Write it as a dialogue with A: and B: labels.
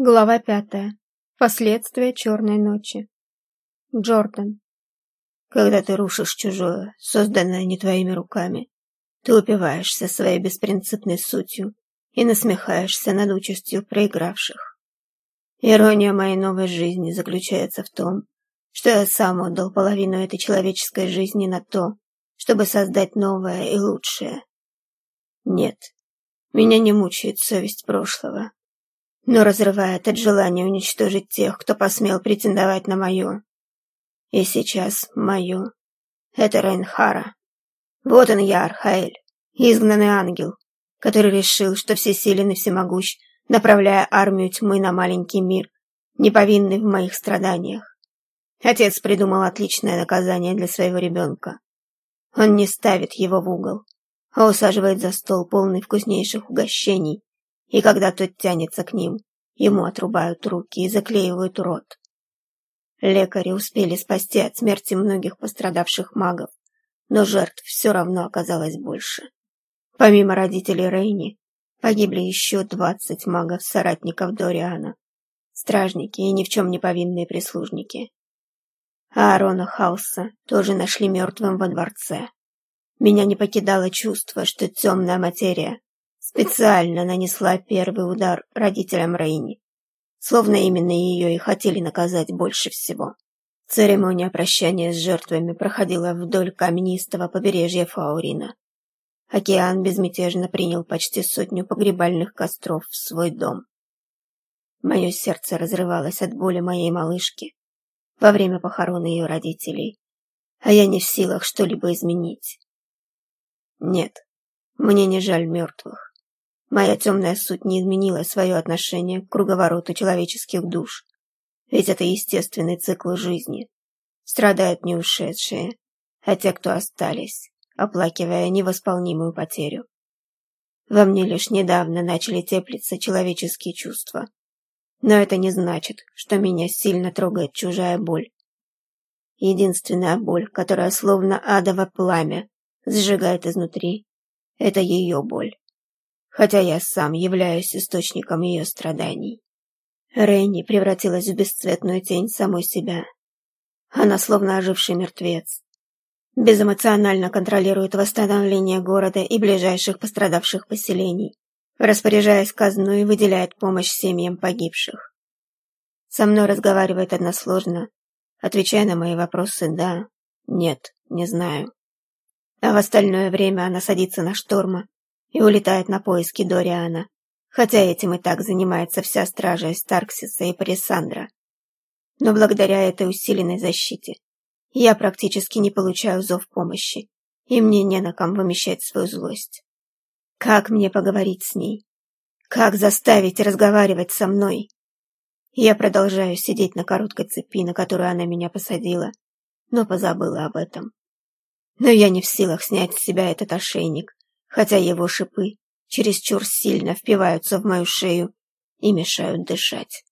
A: Глава пятая. Последствия черной ночи. Джордан.
B: Когда ты рушишь чужое, созданное не твоими руками, ты упиваешься своей беспринципной сутью и насмехаешься над участью проигравших. Ирония моей новой жизни заключается в том, что я сам отдал половину этой человеческой жизни на то, чтобы создать новое и лучшее. Нет, меня не мучает совесть прошлого, но разрывает от желания уничтожить тех, кто посмел претендовать на мое. И сейчас мое. Это Рейнхара. Вот он я, Архаэль, изгнанный ангел, который решил, что всесилен и всемогущ, направляя армию тьмы на маленький мир, не повинный в моих страданиях. Отец придумал отличное наказание для своего ребенка. Он не ставит его в угол, а усаживает за стол полный вкуснейших угощений, и когда тот тянется к ним, ему отрубают руки и заклеивают рот. Лекари успели спасти от смерти многих пострадавших магов, но жертв все равно оказалось больше. Помимо родителей Рейни, погибли еще двадцать магов-соратников Дориана, стражники и ни в чем не повинные прислужники. А Аарона Хауса тоже нашли мертвым во дворце. Меня не покидало чувство, что темная материя специально нанесла первый удар родителям Рейни, словно именно ее и хотели наказать больше всего. Церемония прощания с жертвами проходила вдоль каменистого побережья Фаурина. Океан безмятежно принял почти сотню погребальных костров в свой дом. Мое сердце разрывалось от боли моей малышки во время похорон ее родителей, а я не в силах что-либо изменить. Нет, мне не жаль мертвых. Моя темная суть не изменила свое отношение к круговороту человеческих душ. Ведь это естественный цикл жизни. Страдают не ушедшие, а те, кто остались, оплакивая невосполнимую потерю. Во мне лишь недавно начали теплиться человеческие чувства. Но это не значит, что меня сильно трогает чужая боль. Единственная боль, которая словно адово пламя сжигает изнутри, это ее боль хотя я сам являюсь источником ее страданий. Рейни превратилась в бесцветную тень самой себя. Она словно оживший мертвец. Безэмоционально контролирует восстановление города и ближайших пострадавших поселений, распоряжаясь казной и выделяет помощь семьям погибших. Со мной разговаривает односложно, отвечая на мои вопросы «да», «нет», «не знаю». А в остальное время она садится на шторма и улетает на поиски Дориана, хотя этим и так занимается вся стража из Тарксиса и Парисандра. Но благодаря этой усиленной защите я практически не получаю зов помощи, и мне не на ком вымещать свою злость. Как мне поговорить с ней? Как заставить разговаривать со мной? Я продолжаю сидеть на короткой цепи, на которую она меня посадила, но позабыла об этом. Но я не в силах снять с себя этот ошейник, хотя его шипы чересчур сильно впиваются в мою шею и мешают дышать.